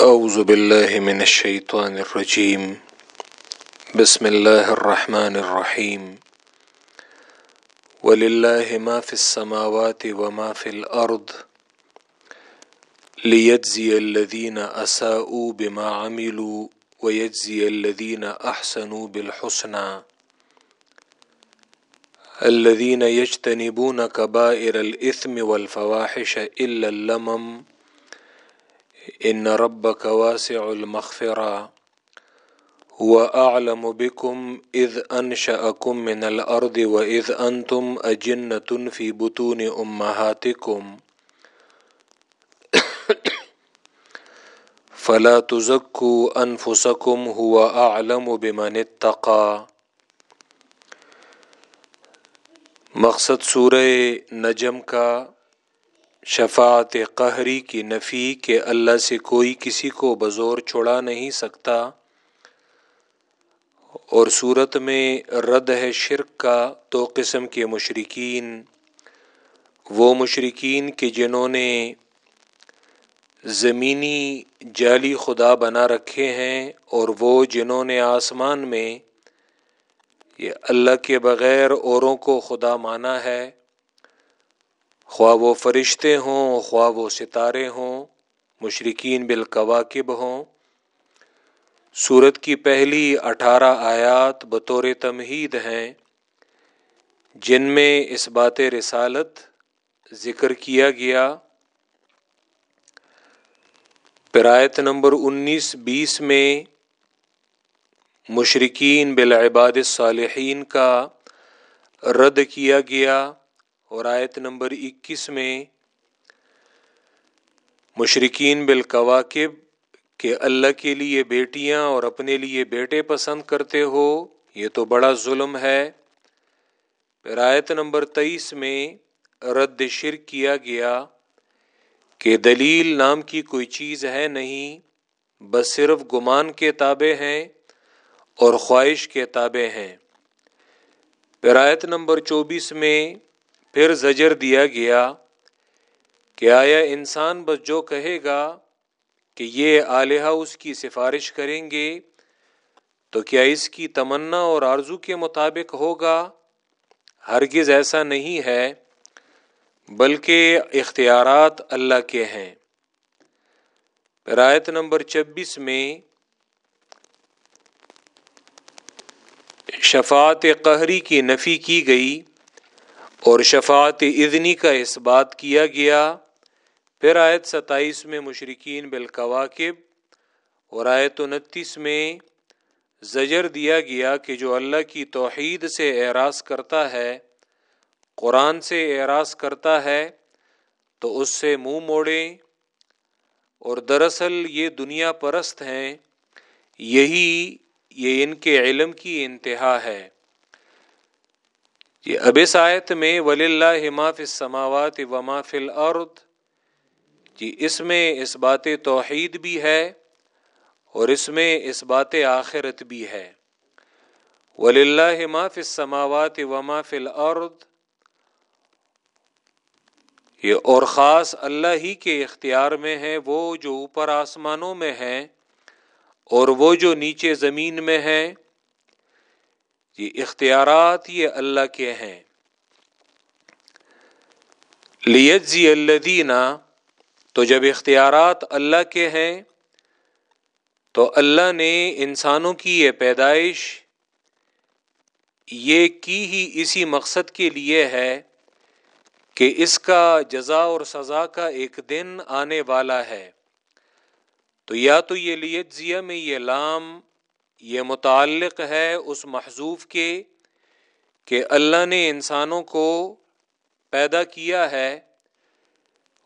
أعوذ بالله من الشيطان الرجيم. بسم الله الرحمن الرحيم. ولله ما في السماوات وما في الأرض ليجزي الذين أساءوا بما عملوا ويجزي الذين أحسنوا بالحسنى. الذين يجتنبون كبائر الإثم والفواحش إلا اللمم ان ربك واسع المغفرة. هو اعلم بكم اذ انشاكم من الارض واذ انتم اجنه في بطون امهاتكم فلا تزكوا انفسكم هو اعلم بمن اتقى. مقصد سورہ نجم کا شفاعت قہری کی نفی کہ اللہ سے کوئی کسی کو بزور چھڑا نہیں سکتا۔ اور صورت میں رد ہے شرک کا دو قسم کے مشرقین وہ مشرقین کے جنہوں نے زمینی جعلی خدا بنا رکھے ہیں اور وہ جنہوں نے آسمان میں یہ اللہ کے بغیر اوروں کو خدا مانا ہے۔ خواہ وہ فرشتے ہوں، خواہ وہ ستارے ہوں مشرقین بالکواکب ہوں۔ سورت کی پہلی اٹھارہ آیات بطور تمہید ہیں، جن میں اس بات رسالت ذکر کیا گیا۔ پرایت نمبر انیس بیس میں مشرقین بالعباد الصالحین کا رد کیا گیا۔ اور آیت نمبر اکیس میں مشرقین بالکواکب کہ اللہ کے لیے بیٹیاں اور اپنے لیے بیٹے پسند کرتے ہو، یہ تو بڑا ظلم ہے۔ پھر آیت نمبر تیئیس میں رد شرک کیا گیا کہ دلیل نام کی کوئی چیز ہے نہیں، بس صرف گمان کے تابع ہیں اور خواہش کے تابع ہیں۔ پھر آیت نمبر چوبیس میں پھر زجر دیا گیا کہ آیا انسان بس جو کہے گا کہ یہ آلیہ اس کی سفارش کریں گے، تو کیا اس کی تمنا اور آرزو کے مطابق ہوگا؟ ہرگز ایسا نہیں ہے، بلکہ اختیارات اللہ کے ہیں۔ رایت نمبر چبیس میں شفاعت قہری کی نفی کی گئی۔ اور شفاعت اذنی کا اس بات کیا گیا۔ پھر آیت ستائیس میں مشرقین بالکواکب اور آیت انتیس میں زجر دیا گیا کہ جو اللہ کی توحید سے اعراض کرتا ہے، قرآن سے اعراض کرتا ہے، تو اس سے منہ موڑیں اور دراصل یہ دنیا پرست ہیں، یہی یہ ان کے علم کی انتہا ہے۔ یہ اب اس آیت میں ولی اللہ حماف السماوات و ماف الارض جی اس میں اس بات توحید بھی ہے اور اس میں اس بات آخرت بھی ہے۔ ولی اللہ حماف السماوات و ماف الارض یہ اور خاص اللہ ہی کے اختیار میں ہے، وہ جو اوپر آسمانوں میں ہیں اور وہ جو نیچے زمین میں ہیں۔ یہ اختیارات یہ اللہ کے ہیں۔ لیجزی الذین، تو جب اختیارات اللہ کے ہیں، تو اللہ نے انسانوں کی یہ پیدائش یہ کی ہی اسی مقصد کے لیے ہے کہ اس کا جزا اور سزا کا ایک دن آنے والا ہے۔ تو یا تو یہ لیجزیہ میں یہ لام یہ متعلق ہے اس محضوف کے کہ اللہ نے انسانوں کو پیدا کیا ہے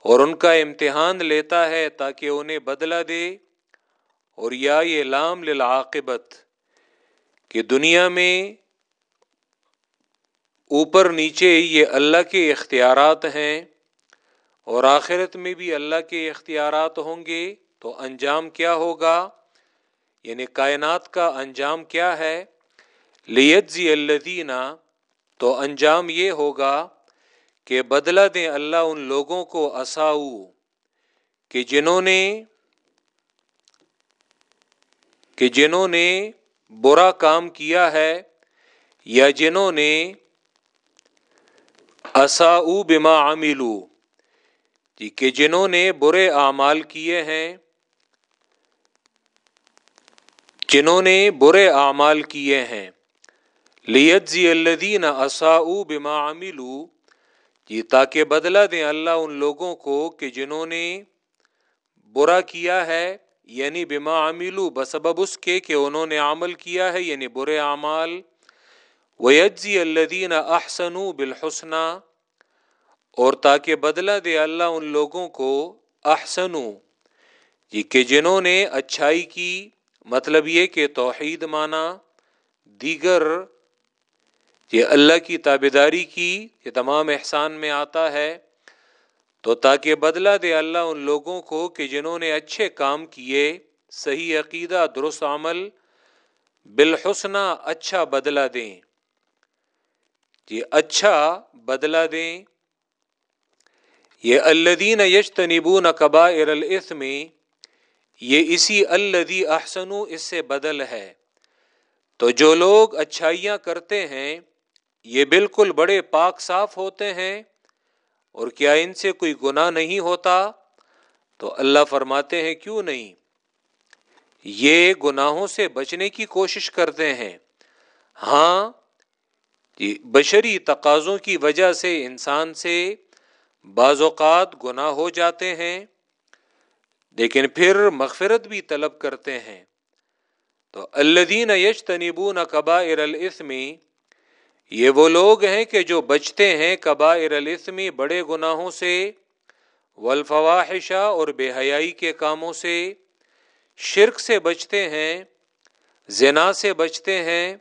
اور ان کا امتحان لیتا ہے تاکہ انہیں بدلہ دے اور یا یہ لام للعاقبت کہ دنیا میں اوپر نیچے یہ اللہ کے اختیارات ہیں اور آخرت میں بھی اللہ کے اختیارات ہوں گے تو انجام کیا ہوگا؟ یعنی کائنات کا انجام کیا ہے؟ لیتزی الدینہ تو انجام یہ ہوگا کہ بدلہ دیں اللہ ان لوگوں کو اصاؤ کہ جنہوں نے، کہ جنہوں نے برا کام کیا ہے یا جنہوں نے اصاؤ بما عملو۔ جی کہ جنہوں نے برے اعمال کیے ہیں۔ جنہوں نے برے اعمال کیے ہیں۔ لیت زی الدین اصاؤ بما عملو جی تاکہ بدلہ دیں اللہ ان لوگوں کو کہ جنہوں نے برا کیا ہے یعنی بما عملو بسبب اس کے کہ انہوں نے عمل کیا ہے یعنی برے اعمال۔ ویجزی الدین احسن بالحسنہ، اور تاکہ بدلہ دے اللہ ان لوگوں کو احسن یہ کہ جنہوں نے اچھائی کی۔ مطلب یہ کہ توحید مانا دیگر یہ اللہ کی تابے داری کی یہ تمام احسان میں آتا ہے، تو تاکہ بدلہ دے اللہ ان لوگوں کو کہ جنہوں نے اچھے کام کیے، صحیح عقیدہ، درست عمل، بالحسنہ اچھا بدلہ دیں۔ یہ اچھا بدلہ دیں۔ یہ الدین یشتنبو نہ قبا میں یہ اسی الدی احسن، اس سے بدل ہے۔ تو جو لوگ اچھائیاں کرتے ہیں، یہ بالکل بڑے پاک صاف ہوتے ہیں، اور کیا ان سے کوئی گناہ نہیں ہوتا؟ تو اللہ فرماتے ہیں، کیوں نہیں؟ یہ گناہوں سے بچنے کی کوشش کرتے ہیں۔ ہاں بشری تقاضوں کی وجہ سے انسان سے بعض اوقات گناہ ہو جاتے ہیں۔ لیکن پھر مغفرت بھی طلب کرتے ہیں۔ تو الدین یش تنیبو نہ قبا ارلسمی یہ وہ لوگ ہیں کہ جو بچتے ہیں قبا ارلسمی بڑے گناہوں سے ولفواحشہ اور بے حیائی کے کاموں سے۔ شرک سے بچتے ہیں، زنا سے بچتے ہیں،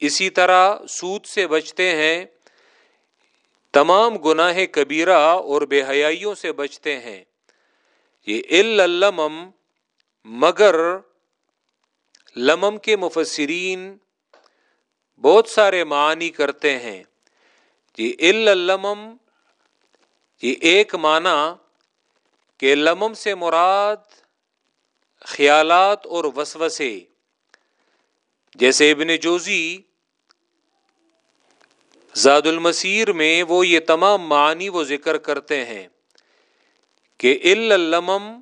اسی طرح سود سے بچتے ہیں۔ تمام گناہ کبیرہ اور بے حیائیوں سے بچتے ہیں۔ یہ علمم مگر لمم کے مفسرین بہت سارے معنی کرتے ہیں یہ علمم یہ ایک معنی کہ لمم سے مراد خیالات اور وسوسے، جیسے ابن جوزی زاد المسیر میں وہ یہ تمام معنی وہ ذکر کرتے ہیں۔ کہ علمم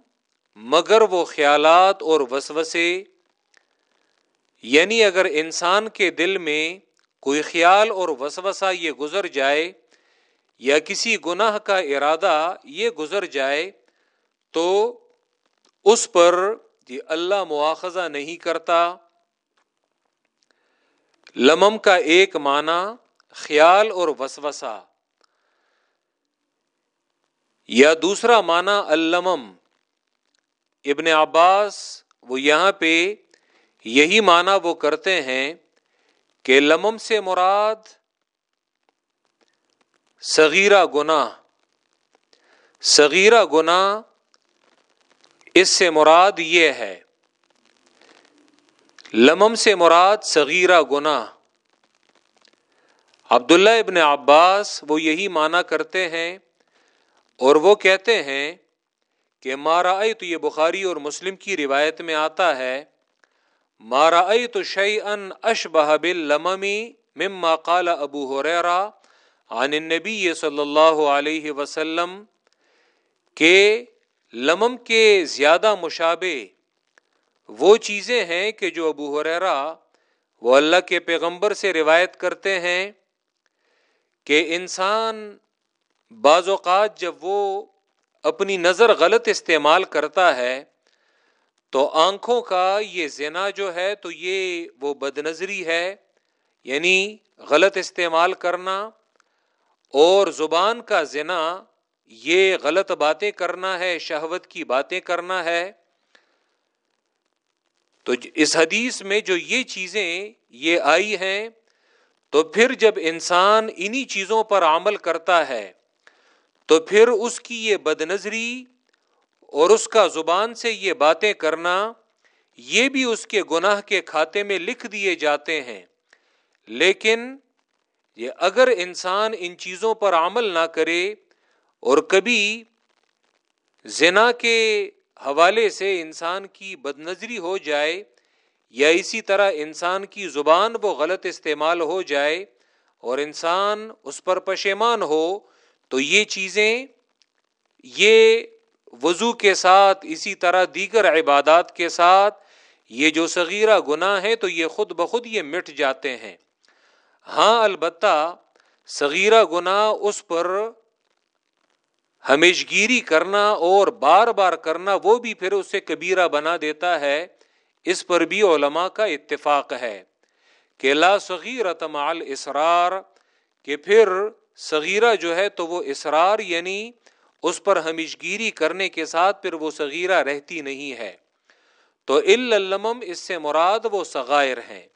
مگر وہ خیالات اور وسوسے یعنی اگر انسان کے دل میں کوئی خیال اور وسوسہ یہ گزر جائے یا کسی گناہ کا ارادہ یہ گزر جائے، تو اس پر یہ اللہ مواخذہ نہیں کرتا۔ لمم کا ایک معنی خیال اور وسوسہ۔ یا دوسرا معنی المم ابن عباس وہ یہاں پہ یہی معنی وہ کرتے ہیں کہ لمم سے مراد صغیرہ گنا صغیرہ گنا اس سے مراد یہ ہے، لمم سے مراد صغیرہ گناہ۔ عبداللہ ابن عباس وہ یہی مانا کرتے ہیں اور وہ کہتے ہیں کہ مارا تو یہ بخاری اور مسلم کی روایت میں آتا ہے مارا تو شعی ان اش بحبل مما قال ابو حریرا عن النبی صلی اللہ علیہ وسلم کے لمم کے زیادہ مشابے وہ چیزیں ہیں کہ جو ابو حریرا وہ اللہ کے پیغمبر سے روایت کرتے ہیں کہ انسان بعض اوقات جب وہ اپنی نظر غلط استعمال کرتا ہے، تو آنکھوں کا یہ زنا جو ہے، تو یہ وہ بد نظری ہے یعنی غلط استعمال کرنا اور زبان کا زنا یہ غلط باتیں کرنا ہے، شہوت کی باتیں کرنا ہے۔ تو اس حدیث میں جو یہ چیزیں یہ آئی ہیں، تو پھر جب انسان انہی چیزوں پر عمل کرتا ہے تو پھر اس کی یہ بد نظری اور اس کا زبان سے یہ باتیں کرنا، یہ بھی اس کے گناہ کے کھاتے میں لکھ دیے جاتے ہیں۔ لیکن یہ اگر انسان ان چیزوں پر عمل نہ کرے اور کبھی زنا کے حوالے سے انسان کی بد نظری ہو جائے یا اسی طرح انسان کی زبان وہ غلط استعمال ہو جائے اور انسان اس پر پشیمان ہو تو یہ چیزیں، یہ وضو کے ساتھ، اسی طرح دیگر عبادات کے ساتھ، یہ جو صغیرہ گناہ ہے تو یہ خود بخود یہ مٹ جاتے ہیں۔ ہاں البتہ صغیرہ گناہ اس پر ہمیش گیری کرنا اور بار بار کرنا وہ بھی پھر اسے کبیرہ بنا دیتا ہے۔ اس پر بھی علماء کا اتفاق ہے کہ لا صغیرت مال اسرار کہ پھر صغیرہ جو ہے تو وہ اسرار یعنی اس پر ہمیش گیری کرنے کے ساتھ پھر وہ صغیرہ رہتی نہیں ہے۔ تو علمم اس سے مراد وہ صغائر ہیں۔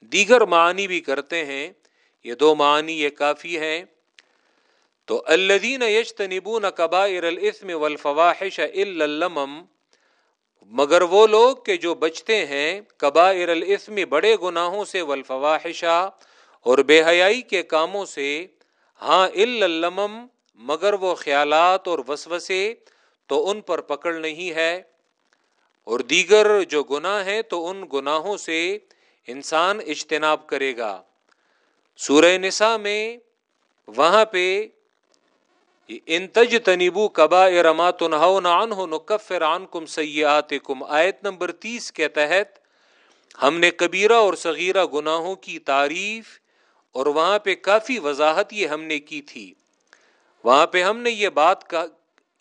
دیگر معنی بھی کرتے ہیں۔ یہ دو معنی یہ کافی ہیں۔ تو الدین یشتنبون کبائر الاسم والفواحش الا اللمم، مگر وہ لوگ کہ جو بچتے ہیں کبائر الاسم بڑے گناہوں سے والفواحشہ اور بے حیائی کے کاموں سے ہاں اللمم، مگر وہ خیالات اور وسوسے تو ان پر پکڑ نہیں ہے۔ اور دیگر جو گناہ ہیں تو ان گناہوں سے انسان اجتناب کرے گا۔ سورہ نساء میں وہاں پہ، ان تج تنیبو کبا ارما تنہو ہو نکفر عن کم سیات کم آیت نمبر تیس کے تحت، ہم نے کبیرہ اور صغیرہ گناہوں کی تعریف اور وہاں پہ کافی وضاحت یہ ہم نے کی تھی۔ وہاں پہ ہم نے یہ بات کا،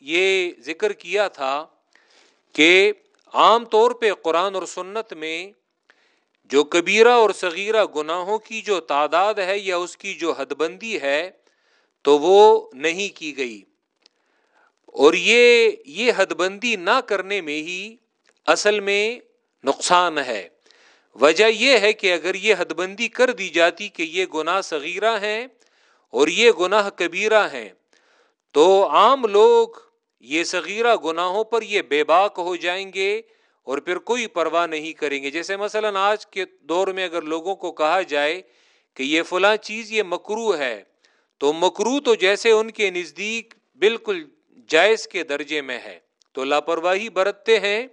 یہ ذکر کیا تھا کہ عام طور پہ قرآن اور سنت میں جو کبیرہ اور صغیرہ گناہوں کی جو تعداد ہے یا اس کی جو حد بندی ہے تو وہ نہیں کی گئی۔ اور یہ یہ حد بندی نہ کرنے میں ہی اصل میں نقصان ہے۔ وجہ یہ ہے کہ اگر یہ حد بندی کر دی جاتی کہ یہ گناہ صغیرہ ہیں اور یہ گناہ کبیرہ ہیں، تو عام لوگ یہ صغیرہ گناہوں پر یہ بے باک ہو جائیں گے اور پھر کوئی پرواہ نہیں کریں گے۔ جیسے مثلا آج کے دور میں اگر لوگوں کو کہا جائے کہ یہ فلاں چیز یہ مکرو ہے، تو مکرو تو جیسے ان کے نزدیک بالکل جائز کے درجے میں ہے۔ تو لاپرواہی برتتے ہیں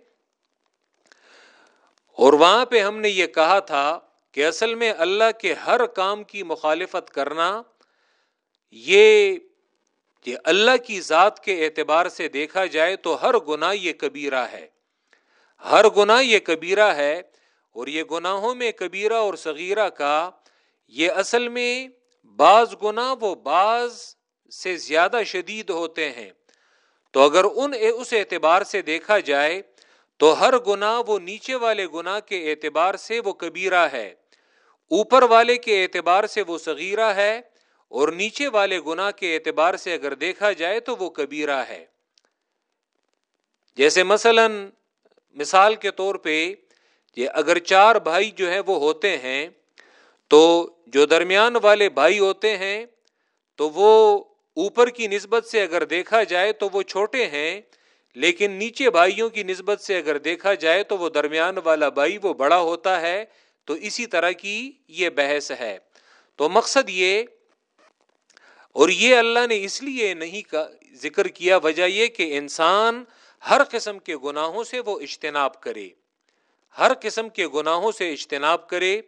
اور وہاں پہ ہم نے یہ کہا تھا کہ اصل میں اللہ کے ہر کام کی مخالفت کرنا یہ کہ اللہ کی ذات کے اعتبار سے دیکھا جائے تو ہر گناہ یہ کبیرہ ہے۔ ہر گناہ یہ کبیرہ ہے اور یہ گناہوں میں کبیرہ اور صغیرہ کا یہ اصل میں بعض گنا وہ بعض سے زیادہ شدید ہوتے ہیں۔ تو اگر ان اس اعتبار سے دیکھا جائے تو ہر گنا وہ نیچے والے گنا کے اعتبار سے وہ کبیرہ ہے، اوپر والے کے اعتبار سے وہ صغیرہ ہے اور نیچے والے گنا کے اعتبار سے اگر دیکھا جائے تو وہ کبیرہ ہے۔ جیسے مثلا مثال کے طور پہ یہ اگر چار بھائی جو ہے وہ ہوتے ہیں تو جو درمیان والے بھائی ہوتے ہیں تو وہ اوپر کی نسبت سے اگر دیکھا جائے تو وہ چھوٹے ہیں لیکن نیچے بھائیوں کی نسبت سے اگر دیکھا جائے تو وہ درمیان والا بھائی وہ بڑا ہوتا ہے، تو اسی طرح کی یہ بحث ہے۔ تو مقصد یہ، اور یہ اللہ نے اس لیے نہیں ذکر کیا وجہ یہ کہ انسان ہر قسم کے گناہوں سے وہ اجتناب کرے۔ ہر قسم کے گناہوں سے اجتناب کرے۔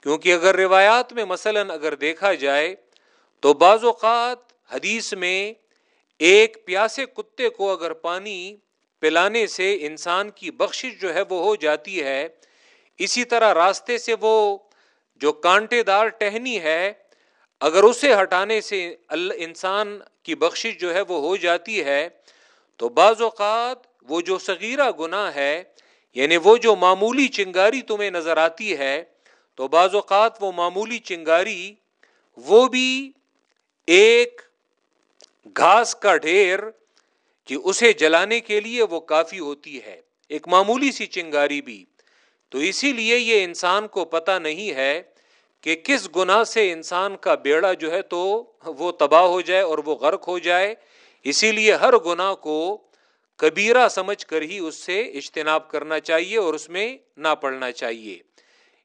کیونکہ اگر روایات میں مثلا اگر دیکھا جائے تو بعض اوقات حدیث میں ایک پیاسے کتے کو اگر پانی پلانے سے انسان کی بخشش جو ہے وہ ہو جاتی ہے، اسی طرح راستے سے وہ جو کانٹے دار ٹہنی ہے، اگر اسے ہٹانے سے انسان کی بخشش جو ہے وہ ہو جاتی ہے، تو بعض اوقات وہ جو صغیرہ گناہ ہے یعنی وہ جو معمولی چنگاری تمہیں نظر آتی ہے، تو بعض اوقات وہ معمولی چنگاری، وہ بھی ایک گھاس کا ڈھیر کہ اسے جلانے کے لیے وہ کافی ہوتی ہے، ایک معمولی سی چنگاری بھی۔ تو اسی لیے یہ انسان کو پتہ نہیں ہے کہ کس گناہ سے انسان کا بیڑا جو ہے تو وہ تباہ ہو جائے اور وہ غرق ہو جائے۔ اسی لیے ہر گناہ کو کبیرہ سمجھ کر ہی اس سے اجتناب کرنا چاہیے اور اس میں نہ پڑنا چاہیے۔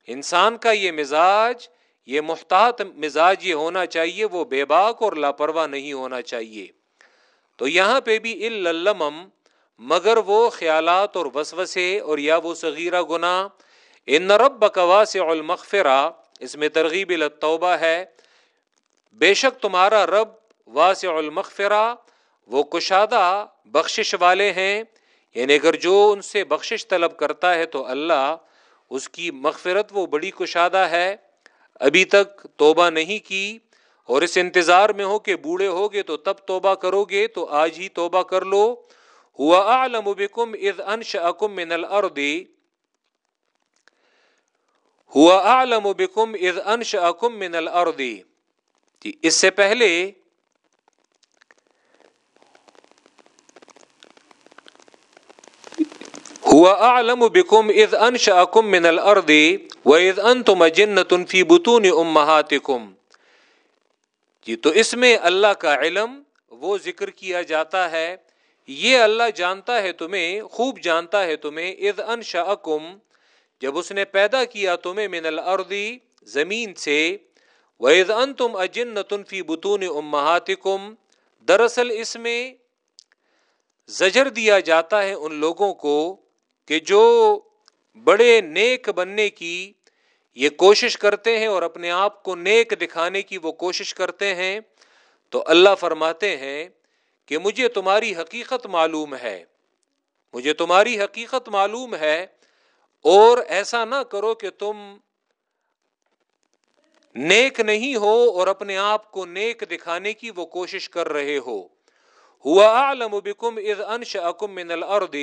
انسان کا یہ مزاج یہ محتاط مزاج یہ ہونا چاہیے، وہ بے باک اور لاپرواہ نہیں ہونا چاہیے۔ تو یہاں پہ بھی علم مگر وہ خیالات اور وسوسے اور یا وہ صغیرہ گناہ۔ ان رب بکواس المغفرہ، اس میں ترغیب التوبہ ہے۔ بے شک تمہارا رب واسع المغفرہ، وہ کشادہ بخشش والے ہیں۔ یعنی اگر جو ان سے بخشش طلب کرتا ہے تو اللہ، اس کی مغفرت وہ بڑی کشادہ ہے۔ ابھی تک توبہ نہیں کی اور اس انتظار میں ہو کہ بوڑھے ہوگے تو تب توبہ کرو گے تو آج ہی توبہ کر لو۔ ہوا اعلم بکم اذ انشأکم من الارض۔ ہوا اعلم بکم اذ انشأکم من الارض۔ جی اس سے پہلے ہوا اعلم بکم اذ انشأکم من الارض۔ واذ انتم جنۃ فی بطون امہاتکم جی تو اس میں اللہ کا علم وہ ذکر کیا جاتا ہے۔ یہ اللہ جانتا ہے تمہیں، خوب جانتا ہے تمہیں۔ اذ انشأکم جب اس نے پیدا کیا تمہیں من الارض، زمین سے۔ وَإِذْ أَنْتُمْ أَجِنَّةٌ فِي بُطُونِ أُمَّهَاتِكُمْ۔ دراصل اس میں زجر دیا جاتا ہے ان لوگوں کو کہ جو بڑے نیک بننے کی یہ کوشش کرتے ہیں اور اپنے آپ کو نیک دکھانے کی وہ کوشش کرتے ہیں، تو اللہ فرماتے ہیں کہ مجھے تمہاری حقیقت معلوم ہے۔ مجھے تمہاری حقیقت معلوم ہے اور ایسا نہ کرو کہ تم نیک نہیں ہو اور اپنے آپ کو نیک دکھانے کی وہ کوشش کر رہے ہو۔ ہوا عالم بکم اذ انشأکم من الارض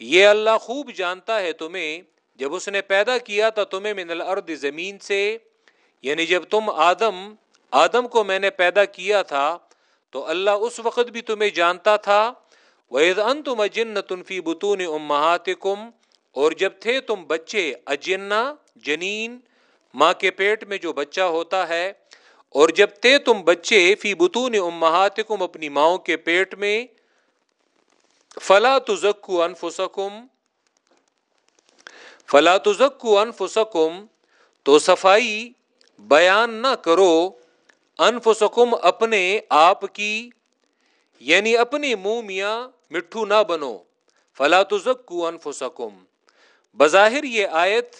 یہ اللہ خوب جانتا ہے تمہیں، جب اس نے پیدا کیا تھا تمہیں من الارض زمین سے۔ یعنی جب تم آدم آدم کو میں نے پیدا کیا تھا، تو اللہ اس وقت بھی تمہیں جانتا تھا۔ وَإِذْ أَنْتُمْ أَجِنَّةٌ فِي بُطُونِ أُمَّهَاتِكُمْ، اور جب تھے تم بچے اجنہ، جنین، ماں کے پیٹ میں جو بچہ ہوتا ہے۔ اور جب تھے تم بچے فی بطون امہاتکم اپنی ماؤں کے پیٹ میں فلا تزکو انفسکم، فلا تزکو انفسکم، تو صفائی بیان نہ کرو انفسکم اپنے آپ کی یعنی اپنی منہ میاں مٹھو نہ بنو، فلا تزکو انفسکم۔ بظاہر یہ آیت،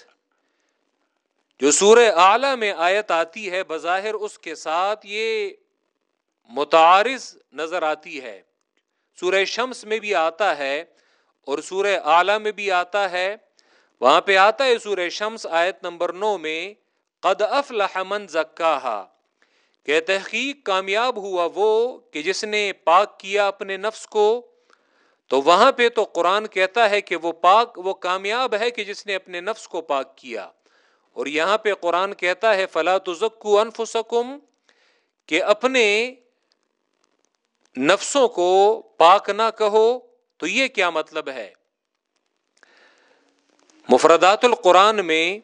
جو سورہ اعلی میں آیت آتی ہے، بظاہر اس کے ساتھ یہ متعارض نظر آتی ہے۔ سورہ شمس میں بھی آتا ہے اور سورہ اعلی میں بھی آتا ہے۔ وہاں پہ آتا ہے سورہ شمس آیت نمبر نو میں، قد افلح من زکاہا کہ تحقیق کامیاب ہوا وہ کہ جس نے پاک کیا اپنے نفس کو۔ تو وہاں پہ تو قرآن کہتا ہے کہ وہ پاک، وہ کامیاب ہے کہ جس نے اپنے نفس کو پاک کیا۔ اور یہاں پہ قرآن کہتا ہے، فلا تزکو انفسکم کہ اپنے نفسوں کو پاک نہ کہو تو یہ کیا مطلب ہے؟ مفردات القرآن میں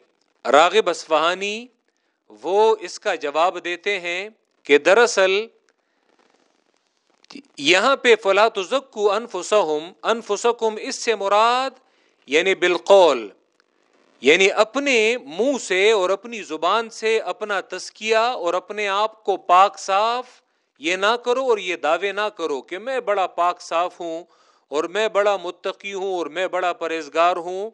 راغب اسفہانی وہ اس کا جواب دیتے ہیں کہ دراصل یہاں پہ فلا تزکو انفسہم، انفسکم اس سے مراد یعنی بالقول یعنی اپنے منہ سے اور اپنی زبان سے اپنا تسکیہ اور اپنے آپ کو پاک صاف یہ نہ کرو اور یہ دعوے نہ کرو کہ میں بڑا پاک صاف ہوں اور میں بڑا متقی ہوں اور میں بڑا پرہزگار ہوں۔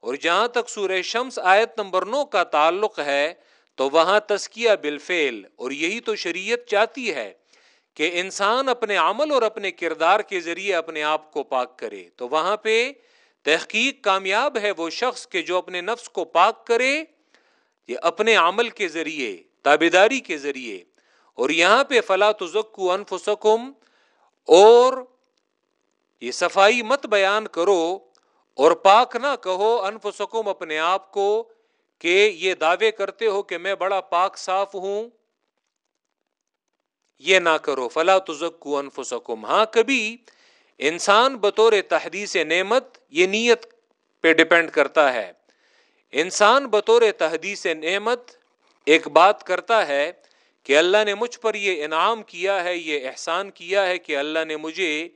اور جہاں تک سورہ شمس آیت نمبر نو کا تعلق ہے، تو وہاں تسکیہ بالفعل، اور یہی تو شریعت چاہتی ہے کہ انسان اپنے عمل اور اپنے کردار کے ذریعے اپنے آپ کو پاک کرے۔ تو وہاں پہ تحقیق کامیاب ہے وہ شخص کے جو اپنے نفس کو پاک کرے، یہ اپنے عمل کے ذریعے تابیداری کے ذریعے اور یہاں پہ فلا تزکو انفسکم، اور یہ صفائی مت بیان کرو اور پاک نہ کہو انفسکم اپنے آپ کو کہ یہ دعوے کرتے ہو کہ میں بڑا پاک صاف ہوں۔ یہ نہ کرو، فلا تزکو انفسکم۔ ہاں کبھی انسان بطور تحدیث نعمت یہ نیت پہ ڈپینڈ کرتا ہے۔ انسان بطور تحدیث نعمت ایک بات کرتا ہے کہ اللہ نے مجھ پر یہ انعام کیا ہے، یہ احسان کیا ہے کہ اللہ نے مجھے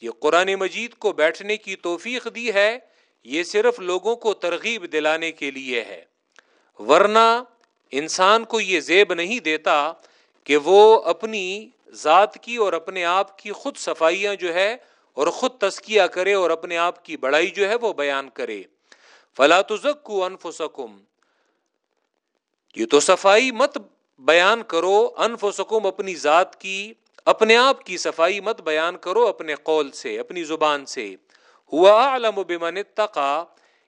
یہ قرآن مجید کو بیٹھنے کی توفیق دی ہے، یہ صرف لوگوں کو ترغیب دلانے کے لیے ہے۔ ورنہ انسان کو یہ زیب نہیں دیتا کہ وہ اپنی ذات کی اور اپنے آپ کی خود صفائیاں جو ہے اور خود تسکیہ کرے اور اپنے آپ کی بڑائی جو ہے وہ بیان کرے۔ فلا تزکو انفسکم یہ تو صفائی مت بیان کرو، انفسکم اپنی ذات کی، اپنے آپ کی صفائی مت بیان کرو اپنے قول سے، اپنی زبان سے۔ ہوا علم بمن اتقا،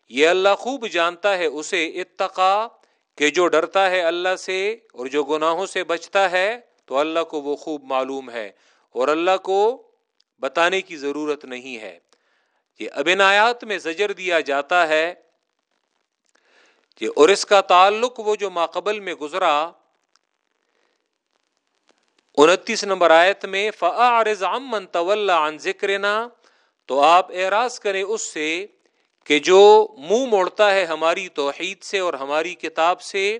یہ اللہ خوب جانتا ہے اسے، اتقا، کہ جو ڈرتا ہے اللہ سے اور جو گناہوں سے بچتا ہے، تو اللہ کو وہ خوب معلوم ہے۔ اور اللہ کو بتانے کی ضرورت نہیں ہے۔ یہ اب آیات میں زجر دیا جاتا ہے کہ اور اس کا تعلق وہ جو ماقبل میں گزرا انتیس نمبر آیت میں فعارض امن طول عن ذکرنا، تو آپ اعراض کریں اس سے کہ جو منہ موڑتا ہے ہماری توحید سے اور ہماری کتاب سے،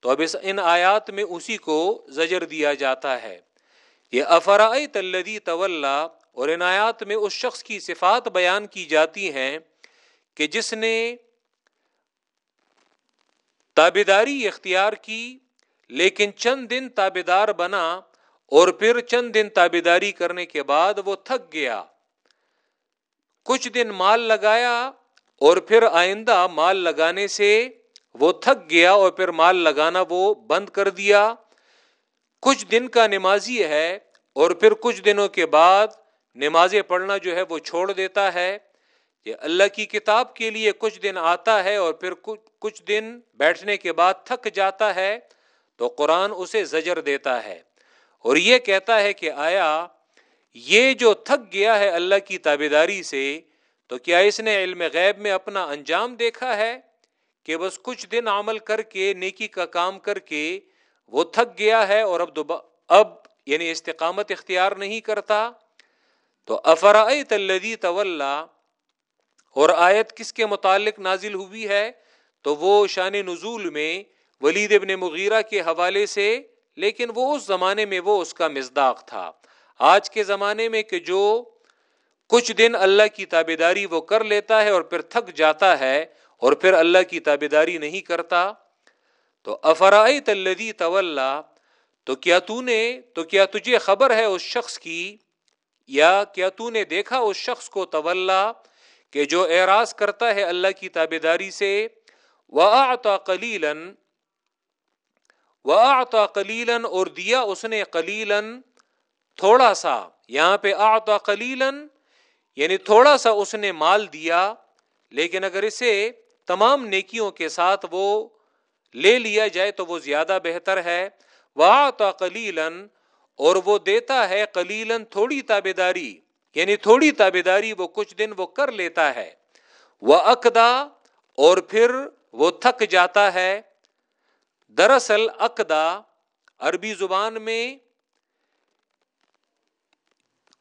تو اب اس ان آیات میں اسی کو زجر دیا جاتا ہے۔ یہ افرائی تلدی طول اور ان آیات میں اس شخص کی صفات بیان کی جاتی ہیں کہ جس نے تابیداری اختیار کی، لیکن چند دن تابیدار بنا اور پھر چند دن تابیداری کرنے کے بعد وہ تھک گیا۔ کچھ دن مال لگایا اور پھر آئندہ مال لگانے سے وہ تھک گیا اور پھر مال لگانا وہ بند کر دیا۔ کچھ دن کا نمازی ہے اور پھر کچھ دنوں کے بعد نمازیں پڑھنا جو ہے وہ چھوڑ دیتا ہے۔ یہ اللہ کی کتاب کے لیے کچھ دن آتا ہے اور پھر کچھ دن بیٹھنے کے بعد تھک جاتا ہے تو قرآن اسے زجر دیتا ہے۔ اور یہ کہتا ہے کہ آیا، یہ جو تھک گیا ہے اللہ کی تابے داری سے، تو کیا اس نے علم غیب میں اپنا انجام دیکھا ہے کہ بس کچھ دن عمل کر کے، نیکی کا کام کر کے وہ تھک گیا ہے اور اب دوبا، اب یعنی استقامت اختیار نہیں کرتا؟ تو افرائت الذی تولا اور آیت کس کے متعلق نازل ہوئی ہے؟ تو وہ شان نزول میں ولید ابن مغیرہ کے حوالے سے لیکن وہ اس زمانے میں وہ اس کا مزداق تھا۔ آج کے زمانے میں کہ جو کچھ دن اللہ کی تابے وہ کر لیتا ہے اور پھر تھک جاتا ہے اور پھر اللہ کی تابے نہیں کرتا، تو افرائی تلدی طول تو کیا تو نے، تو کیا تجھے خبر ہے اس شخص کی؟ یا کیا تو نے دیکھا اس شخص کو طول کہ جو اعراض کرتا ہے اللہ کی تابے داری سے؟ وہ آتا کلیلن آتا کلیلن اور دیا اس نے کلیلن تھوڑا سا۔ یہاں پہ آتا کلیلن یعنی تھوڑا سا اس نے مال دیا، لیکن اگر اسے تمام نیکیوں کے ساتھ وہ لے لیا جائے تو وہ زیادہ بہتر ہے۔ وہ تو کلیلن اور وہ دیتا ہے کلیلن تھوڑی تابے داری یعنی تھوڑی تابے داری وہ کچھ دن وہ کر لیتا ہے۔ وہ اقدا اور پھر وہ تھک جاتا ہے۔ دراصل اقدا عربی زبان میں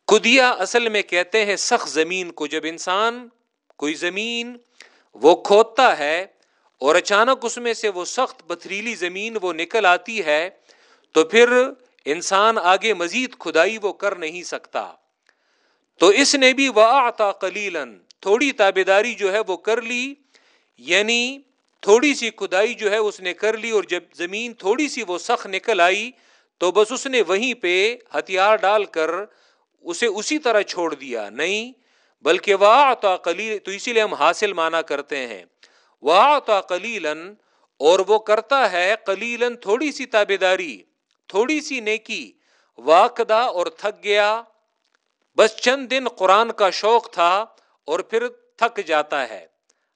کدیا اصل میں کہتے ہیں سخت زمین کو جب انسان، کوئی زمین وہ کھودتا ہے اور اچانک اس میں سے وہ سخت پتھریلی زمین وہ نکل آتی ہے، تو پھر انسان آگے مزید کھدائی وہ کر نہیں سکتا۔ تو اس نے بھی وہ آتا کلیلن تھوڑی تابے داری جو ہے وہ کر لی یعنی تھوڑی سی کھدائی جو ہے اس نے کر لی اور جب زمین تھوڑی سی وہ سخت نکل آئی تو بس اس نے وہیں پہ ہتھیار ڈال کر اسے اسی طرح چھوڑ دیا۔ نہیں، بلکہ واہ تو تو اسی لیے ہم حاصل مانا کرتے ہیں۔ واہ تو کلیلن اور وہ کرتا ہے کلیلن تھوڑی سی تابے داری تھوڑی سی نیکی۔ واقدا اور تھک گیا۔ بس چند دن قرآن کا شوق تھا اور پھر تھک جاتا ہے۔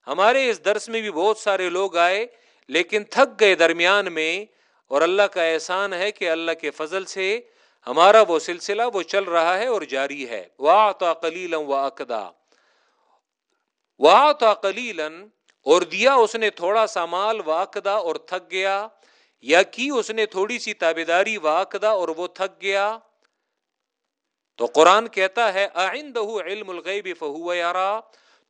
ہمارے اس درس میں بھی بہت سارے لوگ آئے، لیکن تھک گئے درمیان میں، اور اللہ کا احسان ہے کہ اللہ کے فضل سے ہمارا وہ سلسلہ وہ چل رہا ہے اور جاری ہے۔ واہ تو کلیلم و اقدا واہ تو کلیلن اور دیا اس نے تھوڑا سا مال واقدا اور تھک گیا، یا کی اس نے تھوڑی سی تابے داری واقدا اور وہ تھک گیا۔ تو قرآن کہتا ہے آئند علم الغیب فہو یارا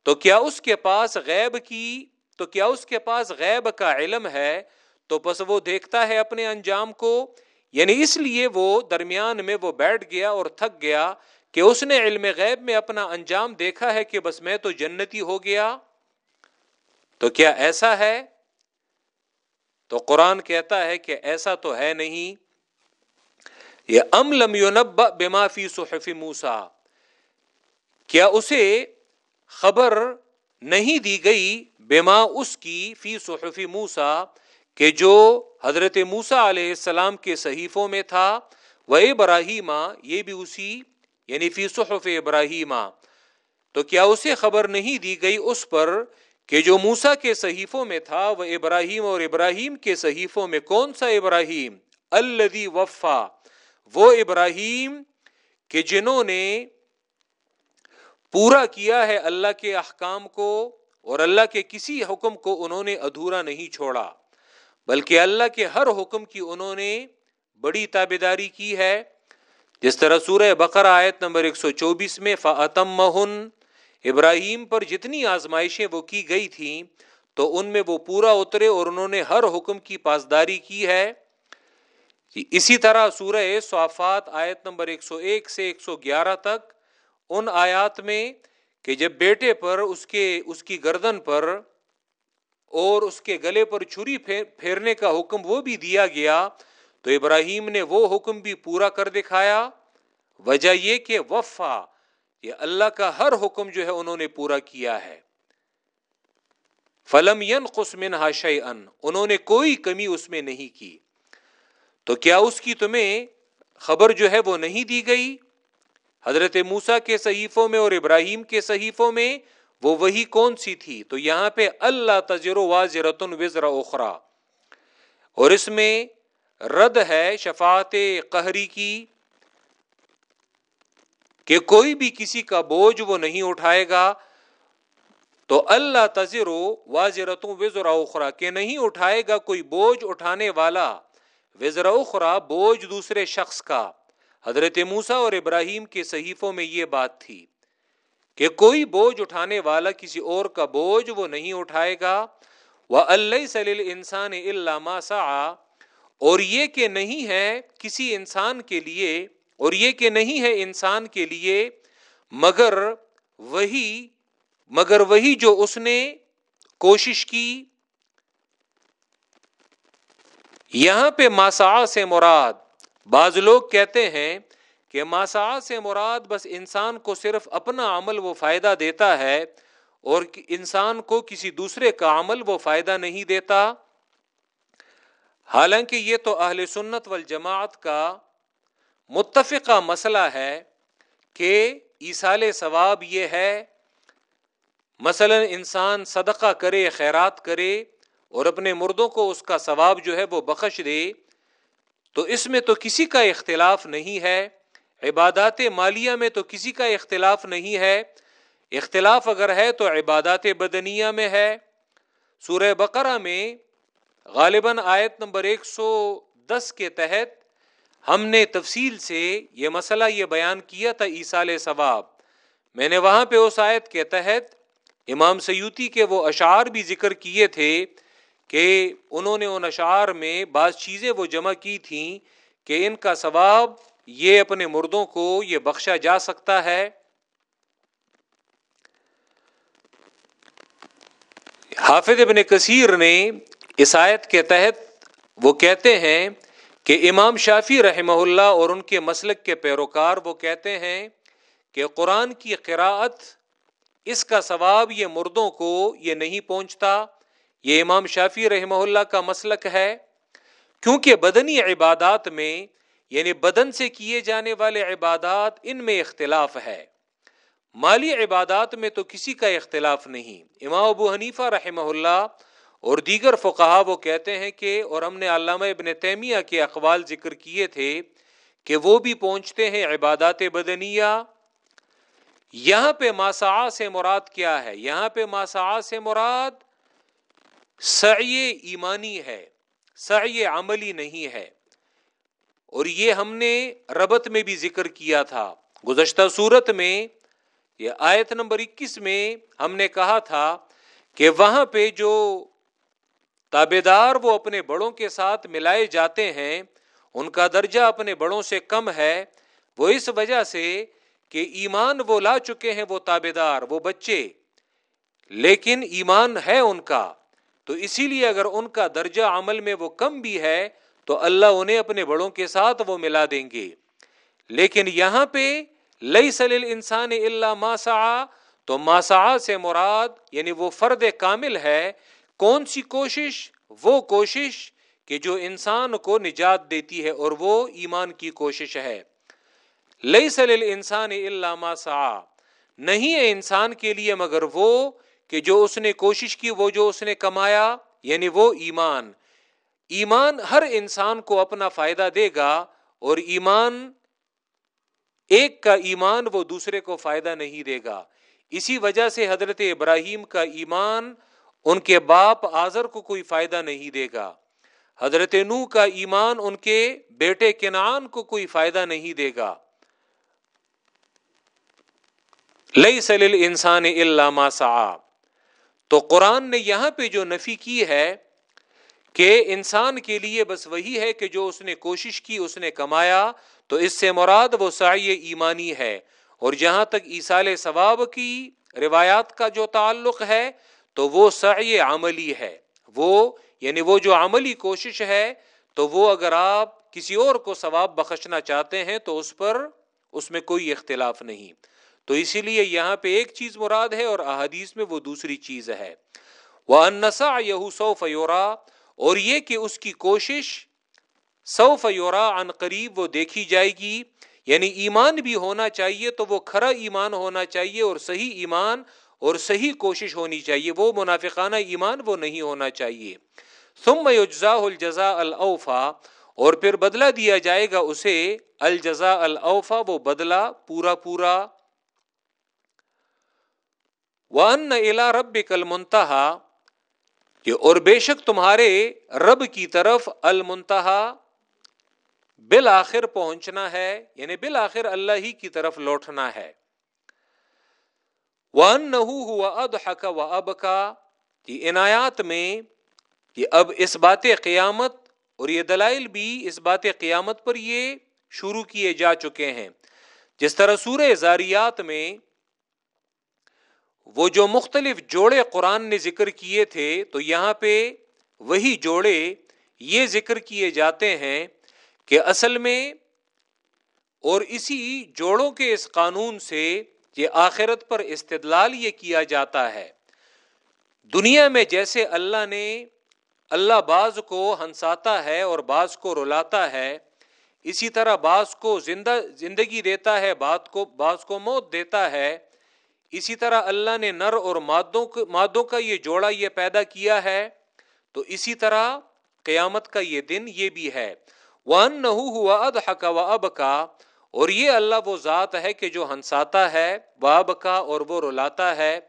تو کیا اس کے پاس غیب کی، تو کیا اس کے پاس غیب کا علم ہے؟ تو بس وہ دیکھتا ہے اپنے انجام کو۔ یعنی اس لیے وہ درمیان میں وہ بیٹھ گیا اور تھک گیا کہ اس نے علم غیب میں اپنا انجام دیکھا ہے کہ بس میں تو جنتی ہو گیا۔ تو کیا ایسا ہے؟ تو قرآن کہتا ہے کہ ایسا تو ہے نہیں۔ یہ ام لم یونب بمافی صحف موسا کیا اسے خبر نہیں دی گئی بیما اس کی فی صحف موسا کہ جو حضرت موسا علیہ السلام کے صحیفوں میں تھا، وہ ابراہیمہ، یہ بھی اسی یعنی فی صحف ابراہیمہ۔ تو کیا اسے خبر نہیں دی گئی اس پر کہ جو موسا کے صحیفوں میں تھا، وہ ابراہیم اور ابراہیم کے صحیفوں میں کون سا ابراہیم؟ الدی وفا وہ ابراہیم کہ جنہوں نے پورا کیا ہے اللہ کے احکام کو اور اللہ کے کسی حکم کو انہوں نے ادھورا نہیں چھوڑا، بلکہ اللہ کے ہر حکم کی انہوں نے بڑی تابے داری کی ہے۔ جس طرح سورہ بقر آیت نمبر 124 میں فعتم مہن ابراہیم پر جتنی آزمائشیں وہ کی گئی تھیں، تو ان میں وہ پورا اترے اور انہوں نے ہر حکم کی پاسداری کی ہے۔ جی، اسی طرح سورہ صافات آیت نمبر 101 سے 111 تک ان آیات میں کہ جب بیٹے پر اس کے، اس کی گردن پر اور اس کے گلے پر چھری پھیرنے کا حکم وہ بھی دیا گیا، تو ابراہیم نے وہ حکم بھی پورا کر دکھایا۔ وجہ یہ کہ وفا، یہ اللہ کا ہر حکم جو ہے انہوں نے پورا کیا ہے۔ فلم ین قسمن ہاش ان انہوں نے کوئی کمی اس میں نہیں کی۔ تو کیا اس کی تمہیں خبر جو ہے وہ نہیں دی گئی؟ حضرت موسا کے صحیفوں میں اور ابراہیم کے صحیفوں میں وہ وہی کون سی تھی؟ تو یہاں پہ اللہ تجر واضرتن وزر اخرا اور اس میں رد ہے شفاعت قہری کی کہ کوئی بھی کسی کا بوجھ وہ نہیں اٹھائے گا۔ تو اللہ تذر واضرتوں وزر اخرا کہ نہیں اٹھائے گا کوئی بوجھ اٹھانے والا۔ وزر اخرا بوجھ دوسرے شخص کا۔ حضرت موسا اور ابراہیم کے صحیفوں میں یہ بات تھی کہ کوئی بوجھ اٹھانے والا کسی اور کا بوجھ وہ نہیں اٹھائے گا۔ وہ اللہ سلیل انسان اللہ سا اور یہ کہ نہیں ہے کسی انسان کے لیے، اور یہ کہ نہیں ہے انسان کے لیے، مگر وہی مگر وہی جو اس نے کوشش کی۔ یہاں پہ ماسا سے مراد بعض لوگ کہتے ہیں کہ ماسا سے مراد بس انسان کو صرف اپنا عمل وہ فائدہ دیتا ہے اور انسان کو کسی دوسرے کا عمل وہ فائدہ نہیں دیتا۔ حالانکہ یہ تو اہل سنت والجماعت کا متفقہ مسئلہ ہے کہ ایسال ثواب یہ ہے، مثلا انسان صدقہ کرے، خیرات کرے اور اپنے مردوں کو اس کا ثواب جو ہے وہ بخش دے۔ تو اس میں تو کسی کا اختلاف نہیں ہے۔ عبادات مالیہ میں تو کسی کا اختلاف نہیں ہے۔ اختلاف اگر ہے تو عبادات بدنیہ میں ہے۔ سورہ بقرہ میں غالباً آیت نمبر ایک سو دس کے تحت ہم نے تفصیل سے یہ مسئلہ یہ بیان کیا تھا عیسال ثواب میں نے وہاں پہ اس آیت کے تحت امام سیوتی کے وہ اشعار بھی ذکر کیے تھے۔ کہ انہوں نے ان اشعار میں بعض چیزیں وہ جمع کی تھیں کہ ان کا ثواب یہ اپنے مردوں کو یہ بخشا جا سکتا ہے۔ حافظ ابن کثیر نے عیسائیت کے تحت وہ کہتے ہیں کہ امام شافی رحمہ اللہ اور ان کے مسلک کے پیروکار وہ کہتے ہیں کہ قرآن کی قراءت اس کا ثواب یہ مردوں کو یہ نہیں پہنچتا یہ امام شافی رحمہ اللہ کا مسلک ہے، کیونکہ بدنی عبادات میں یعنی بدن سے کیے جانے والے عبادات ان میں اختلاف ہے۔ مالی عبادات میں تو کسی کا اختلاف نہیں۔ امام ابو حنیفہ رحمہ اللہ اور دیگر فقہا وہ کہتے ہیں کہ، اور ہم نے علامہ ابن تیمیہ کے اقوال ذکر کیے تھے کہ وہ بھی پہنچتے ہیں عبادات بدنیہ۔ یہاں پہ ماسا سے مراد کیا ہے؟ یہاں پہ ماسا سے مراد سعی ایمانی ہے، سعی عملی نہیں ہے۔ اور یہ ہم نے ربط میں بھی ذکر کیا تھا، گزشتہ صورت میں، یہ آیت نمبر اکیس میں ہم نے کہا تھا کہ وہاں پہ جو تابے دار وہ اپنے بڑوں کے ساتھ ملائے جاتے ہیں، ان کا درجہ اپنے بڑوں سے کم ہے۔ وہ اس وجہ سے کہ ایمان وہ لا چکے ہیں، وہ تابے دار وہ بچے۔ لیکن ایمان ہے ان کا۔ تو اسی لیے اگر ان کا درجہ عمل میں وہ کم بھی ہے، تو اللہ انہیں اپنے بڑوں کے ساتھ وہ ملا دیں گے۔ لیکن یہاں پہ لئی سل انسان اللہ ماسا تو ماسا سے مراد یعنی وہ فرد کامل ہے، کون سی کوشش؟ وہ کوشش کہ جو انسان کو نجات دیتی ہے اور وہ ایمان کی کوشش ہے۔ لئی سل انسان علامہ سا نہیں ہے انسان کے لیے مگر وہ کہ جو اس نے کوشش کی، وہ جو اس نے کمایا یعنی وہ ایمان۔ ایمان ہر انسان کو اپنا فائدہ دے گا اور ایمان، ایک کا ایمان وہ دوسرے کو فائدہ نہیں دے گا۔ اسی وجہ سے حضرت ابراہیم کا ایمان ان کے باپ آزر کو کوئی فائدہ نہیں دے گا۔ حضرت نو کا ایمان ان کے بیٹے کنان کو کوئی فائدہ نہیں دے گا۔ لئی سل انسان علامہ صاحب تو قرآن نے یہاں پہ جو نفی کی ہے کہ انسان کے لیے بس وہی ہے کہ جو اس نے کوشش کی، اس نے کمایا، تو اس سے مراد وہ سعی ایمانی ہے۔ اور جہاں تک ایسال ثواب کی روایات کا جو تعلق ہے، تو وہ سعی عملی ہے۔ وہ یعنی وہ جو عملی کوشش ہے، تو وہ اگر آپ کسی اور کو ثواب بخشنا چاہتے ہیں، تو اس پر اس میں کوئی اختلاف نہیں۔ تو اسی لیے یہاں پہ ایک چیز مراد ہے اور احادیث میں وہ دوسری چیز ہے۔ وہ انسا یہ سو فیورا اور یہ کہ اس کی کوشش سو فیورا ان قریب وہ دیکھی جائے گی۔ یعنی ایمان بھی ہونا چاہیے تو وہ کھرا ایمان ہونا چاہیے اور صحیح ایمان اور صحیح کوشش ہونی چاہیے۔ وہ منافقانہ ایمان وہ نہیں ہونا چاہیے۔ ثم یجزا الجزا الاوفا اور پھر بدلہ دیا جائے گا اسے۔ الجزا الاوفا وہ بدلہ پورا پورا ون الا رب کل منتہا اور بے شک تمہارے رب کی طرف المنتہا بالآخر پہنچنا ہے یعنی بالآخر اللہ ہی کی طرف لوٹنا ہے۔ ون نہ ہوا اد حق و اب کا یہ عنایات میں یہ اب اس بات قیامت اور یہ دلائل بھی اس بات قیامت پر یہ شروع کیے جا چکے ہیں۔ جس طرح سورہ زاریات میں وہ جو مختلف جوڑے قرآن نے ذکر کیے تھے، تو یہاں پہ وہی جوڑے یہ ذکر کیے جاتے ہیں کہ اصل میں اور اسی جوڑوں کے اس قانون سے یہ آخرت پر استدلال یہ کیا جاتا ہے۔ دنیا میں جیسے اللہ نے اللہ بعض کو ہنساتا ہے اور بعض کو رلاتا ہے، اسی طرح بعض کو زندہ، زندگی دیتا ہے، بعض کو بعض کو موت دیتا ہے۔ اسی طرح اللہ نے نر اور مادوں مادوں کا یہ جوڑا یہ پیدا کیا ہے، تو اسی طرح قیامت کا یہ دن یہ بھی ہے۔ ون نہ ہوا اد حق و اب کا اور یہ اللہ وہ ذات ہے کہ جو ہنساتا ہے واب کا اور وہ رلاتا ہے۔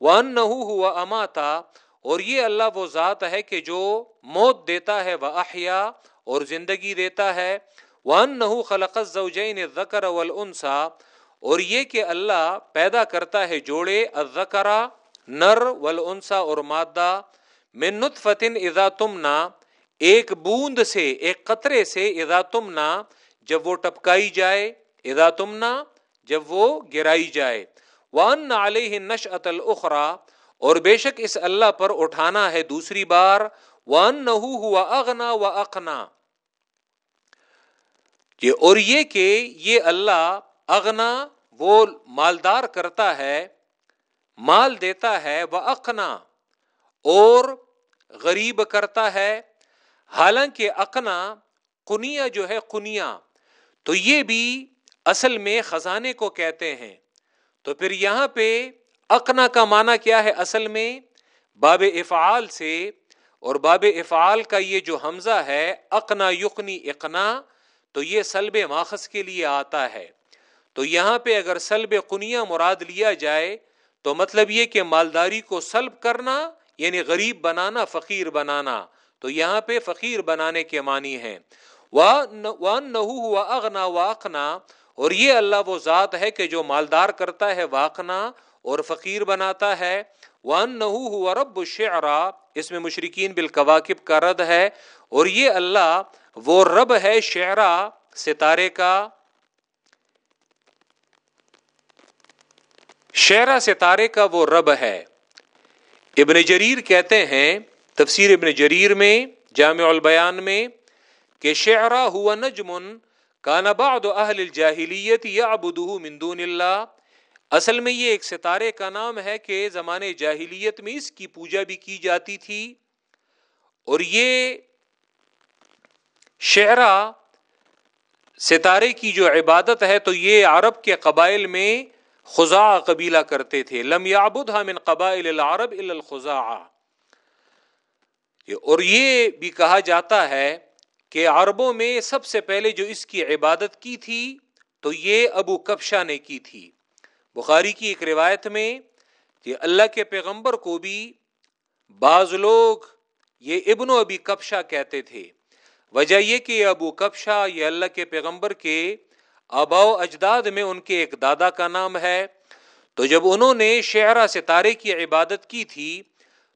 ون نہ ہوا اماتا اور یہ اللہ وہ ذات ہے کہ جو موت دیتا ہے وہ احیا اور زندگی دیتا ہے۔ ون نہ خلق زوجین ذکر والانسا اور یہ کہ اللہ پیدا کرتا ہے جوڑے الذکرا نر والانسا اور مادہ، من نطفتن اذا تمنا ایک بوند سے، ایک قطرے سے اذا تمنا جب وہ ٹپکائی جائے، اذا تمنا جب وہ گرائی جائے۔ وان علیہ نشأت الاخرى اور بے شک اس اللہ پر اٹھانا ہے دوسری بار۔ وان نہ ہوا اغنا و اقنا اور یہ کہ یہ اللہ اغنا وہ مالدار کرتا ہے، مال دیتا ہے وہ اقنا اور غریب کرتا ہے۔ حالانکہ اقنا کنیا جو ہے، کنیا۔ تو یہ بھی اصل میں خزانے کو کہتے ہیں۔ تو پھر یہاں پہ اقنا کا معنی کیا ہے اصل میں؟ باب افعال سے۔ اور باب افعال کا یہ جو حمزہ ہے، اقنا یقنی اقنا، تو یہ سلب ماخذ کے لیے آتا ہے۔ تو یہاں پہ اگر سلب قنیا مراد لیا جائے تو مطلب یہ کہ مالداری کو سلب کرنا یعنی غریب بنانا، فقیر بنانا۔ تو یہاں پہ فقیر بنانے کے معنی ہیں۔ اغنا واقنا اور یہ اللہ وہ ذات ہے کہ جو مالدار کرتا ہے واقنا اور فقیر بناتا ہے۔ وان نہ ہوا رب شعرا اس میں مشرقین بالکواکب کا رد ہے۔ اور یہ اللہ وہ رب ہے شعرا، ستارے کا۔ شعرا ستارے کا وہ رب ہے۔ ابن جریر کہتے ہیں، تفسیر ابن جریر میں، جامع البیان میں، کہ شعرا نجمن کا نباد اہل الجاہلیت یا ابدہ مندون اللہ۔ اصل میں یہ ایک ستارے کا نام ہے کہ زمانے جاہلیت میں اس کی پوجا بھی کی جاتی تھی۔ اور یہ شعرا ستارے کی جو عبادت ہے، تو یہ عرب کے قبائل میں خزا قبیلہ کرتے تھے۔ لم یعبدها من قبائل العرب الا الخزا اور یہ بھی کہا جاتا ہے کہ عربوں میں سب سے پہلے جو اس کی عبادت کی تھی، تو یہ ابو کبشا نے کی تھی۔ بخاری کی ایک روایت میں کہ اللہ کے پیغمبر کو بھی بعض لوگ یہ ابن و ابی کبشا کہتے تھے۔ وجہ یہ کہ یہ ابو کبشا یہ اللہ کے پیغمبر کے آباؤ اجداد میں ان کے ایک دادا کا نام ہے۔ تو جب انہوں نے شہرا ستارے کی عبادت کی تھی،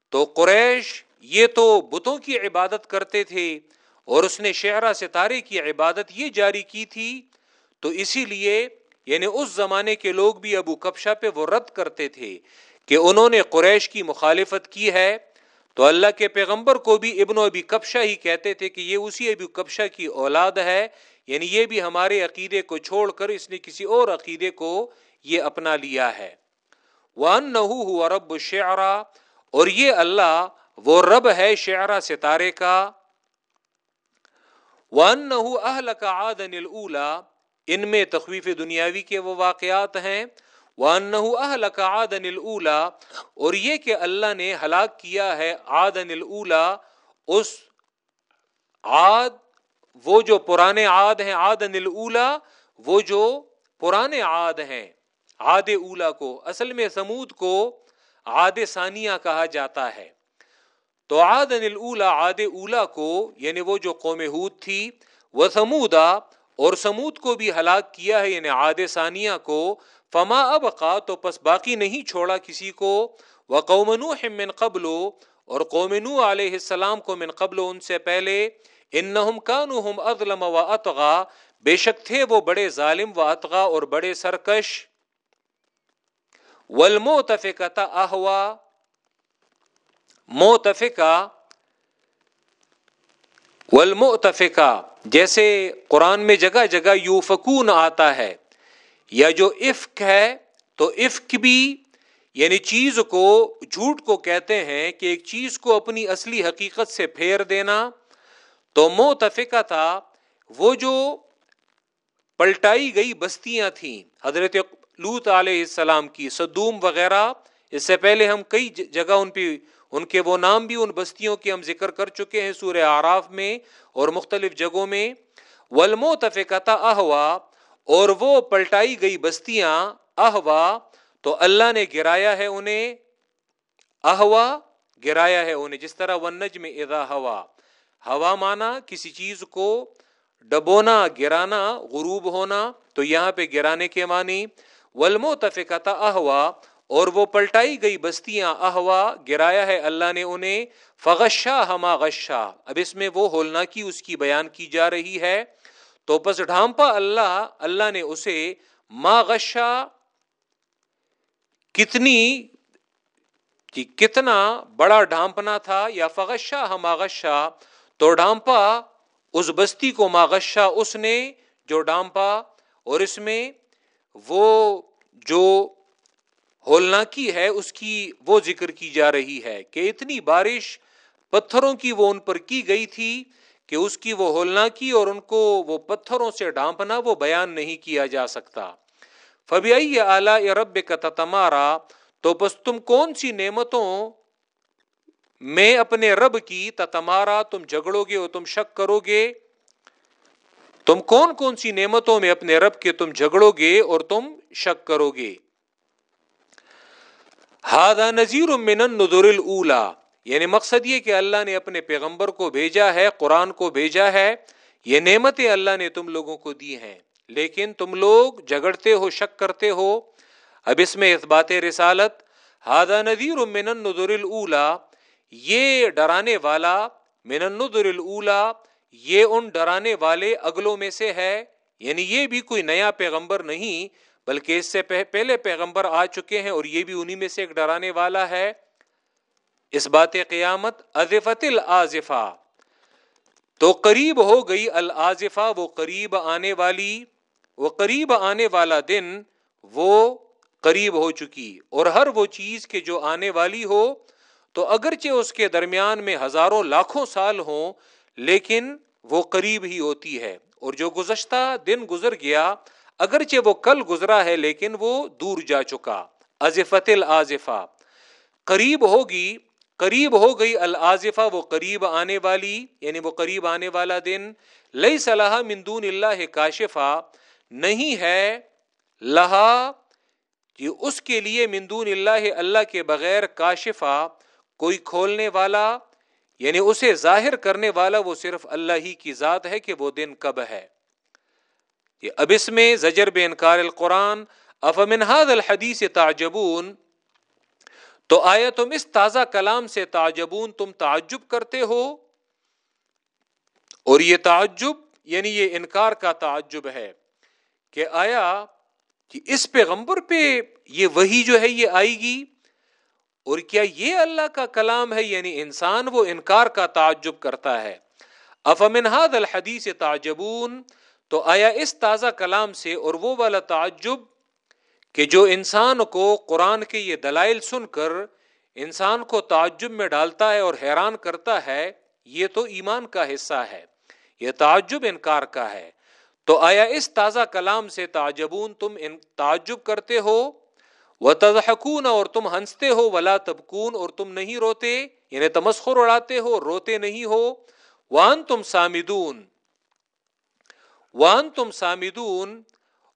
تو قریش یہ تو بتوں کی عبادت کرتے تھے اور اس نے شہرا ستارے کی عبادت یہ جاری کی تھی۔ تو اسی لیے یعنی اس زمانے کے لوگ بھی ابو کبشا پہ وہ رد کرتے تھے کہ انہوں نے قریش کی مخالفت کی ہے۔ تو اللہ کے پیغمبر کو بھی ابن و ابی کبشا ہی کہتے تھے کہ یہ اسی ابی کبشا کی اولاد ہے۔ یعنی یہ بھی ہمارے عقیدے کو چھوڑ کر اس نے کسی اور عقیدے کو یہ اپنا لیا ہے۔ وہ رب شعرا اور یہ اللہ وہ رب ہے شعرا ستارے کا۔ ون اہل کا آدن ان میں تخویف دنیاوی کے وہ واقعات ہیں۔ اہل کا آدن اولا اور یہ کہ اللہ نے ہلاک کیا ہے آدن الا اس عاد وہ جو پرانے عاد ہیں آد انل اولا وہ جو پرانے عاد ہیں آد اولا کو، اصل میں سمود کو آد ثانیہ کہا جاتا ہے۔ تو آد انل اولا آد اولا کو یعنی وہ جو قوم ہود تھی، وہ سمودا اور سمود کو بھی ہلاک کیا ہے یعنی آد ثانیہ کو۔ فما اب کا تو پس باقی نہیں چھوڑا کسی کو۔ وہ قومنو من قبل اور قومنو علیہ السلام کو من قبل ان سے پہلے۔ انہم کانوہم اظلم و اطغا، بے شک تھے وہ بڑے ظالم و اطغا اور بڑے سرکش۔ والموتفقتا احوا موتفقا والمؤتفقا جیسے قرآن میں جگہ جگہ یوفکون آتا ہے، یا جو افق ہے تو افق بھی یعنی چیز کو، جھوٹ کو کہتے ہیں کہ ایک چیز کو اپنی اصلی حقیقت سے پھیر دینا۔ تو موتفقہ تھا، وہ جو پلٹائی گئی بستیاں تھیں، حضرت لوت علیہ السلام کی، صدوم وغیرہ، اس سے پہلے ہم کئی جگہ ان پہ، ان کے وہ نام بھی ان بستیوں کے ہم ذکر کر چکے ہیں سورہ آراف میں اور مختلف جگہوں میں۔ ولموتفقتا احوا، اور وہ پلٹائی گئی بستیاں احوا، تو اللہ نے گرایا ہے انہیں، احوا گرایا ہے انہیں، جس طرح ونج میں ادا ہوا۔ ہوا مانا، کسی چیز کو ڈبونا، گرانا، غروب ہونا، تو یہاں پہ گرانے کے معنی ولمو تفقتا احوا اور وہ پلٹائی گئی بستیاں احوا گرایا ہے اللہ نے انہیں فغشا ہما غشا۔ اب اس میں وہ ہولنا کی اس کی بیان کی جا رہی ہے۔ تو بس ڈھانپا اللہ اللہ نے اسے ما غشا، کتنی جی کتنا بڑا ڈھانپنا تھا، یا فغشا ہما غشا تو ڈامپا اس بستی کو ماغشا اس نے جو ڈامپا اور اس میں وہ جو ہولنا کی ہے اس کی وہ ذکر کی جا رہی ہے کہ اتنی بارش پتھروں کی وہ ان پر کی گئی تھی کہ اس کی وہ ہولنا کی اور ان کو وہ پتھروں سے ڈانپنا وہ بیان نہیں کیا جا سکتا۔ فبی اعلی رب کا تمارا تو بس تم کون سی نعمتوں میں اپنے رب کی تمارا تم جھگڑو گے اور تم شک کرو گے تم کون کون سی نعمتوں میں اپنے رب کے تم جھگڑو گے اور تم شک کرو گے ہادا نذیر من النذر الا یعنی مقصد یہ کہ اللہ نے اپنے پیغمبر کو بھیجا ہے، قرآن کو بھیجا ہے۔ یہ نعمتیں اللہ نے تم لوگوں کو دی ہیں۔ لیکن تم لوگ جھگڑتے ہو، شک کرتے ہو۔ اب اس میں اس بات رسالت۔ ہادا نذیر من النذر الا یہ ڈرانے والا من النذر الاولا یہ ان ڈرانے والے اگلوں میں سے ہے۔ یعنی یہ بھی کوئی نیا پیغمبر نہیں، بلکہ اس سے پہلے پیغمبر آ چکے ہیں اور یہ بھی انہی میں سے ایک ڈرانے والا ہے۔ اس بات قیامت ازفت الازفا تو قریب ہو گئی الازفا وہ قریب آنے والی، وہ قریب آنے والا دن وہ قریب ہو چکی۔ اور ہر وہ چیز کے جو آنے والی ہو تو اگرچہ اس کے درمیان میں ہزاروں لاکھوں سال ہوں، لیکن وہ قریب ہی ہوتی ہے۔ اور جو گزشتہ دن گزر گیا، اگرچہ وہ کل گزرا ہے، لیکن وہ دور جا چکا۔ ازفت الازفا قریب ہوگی، قریب ہو گئی الازفا وہ قریب آنے والی یعنی وہ قریب آنے والا دن۔ لئی صلاح مندون اللہ کاشفا نہیں ہے لہا کہ اس کے لیے مندون اللہ اللہ کے بغیر کاشفا کوئی کھولنے والا یعنی اسے ظاہر کرنے والا وہ صرف اللہ ہی کی ذات ہے کہ وہ دن کب ہے۔ اب اس میں زجر بے انکار القرآن افمنہاد الحدیث تعجبون؟ تو آیا تم اس تازہ کلام سے تعجبون، تم تعجب کرتے ہو؟ اور یہ تعجب یعنی یہ انکار کا تعجب ہے کہ آیا کہ اس پیغمبر پہ یہ وہی جو ہے یہ آئے گی؟ اور کیا یہ اللہ کا کلام ہے؟ یعنی انسان وہ انکار کا تعجب کرتا ہے۔ افمنہاد الحدیث تعجبون؟ تو آیا اس تازہ کلام سے اور وہ والا تعجب کہ جو انسان کو قرآن کے یہ دلائل سن کر انسان کو تعجب میں ڈالتا ہے اور حیران کرتا ہے، یہ تو ایمان کا حصہ ہے، یہ تعجب انکار کا ہے۔ تو آیا اس تازہ کلام سے تعجبون تم ان تعجب کرتے ہو؟ وہ تضحکون اور تم ہنستے ہو، ولا تبکون اور تم نہیں روتے یعنی تمسخر اڑاتے ہو، روتے نہیں ہو۔ وان تم سامدون۔ وان تم سامدون۔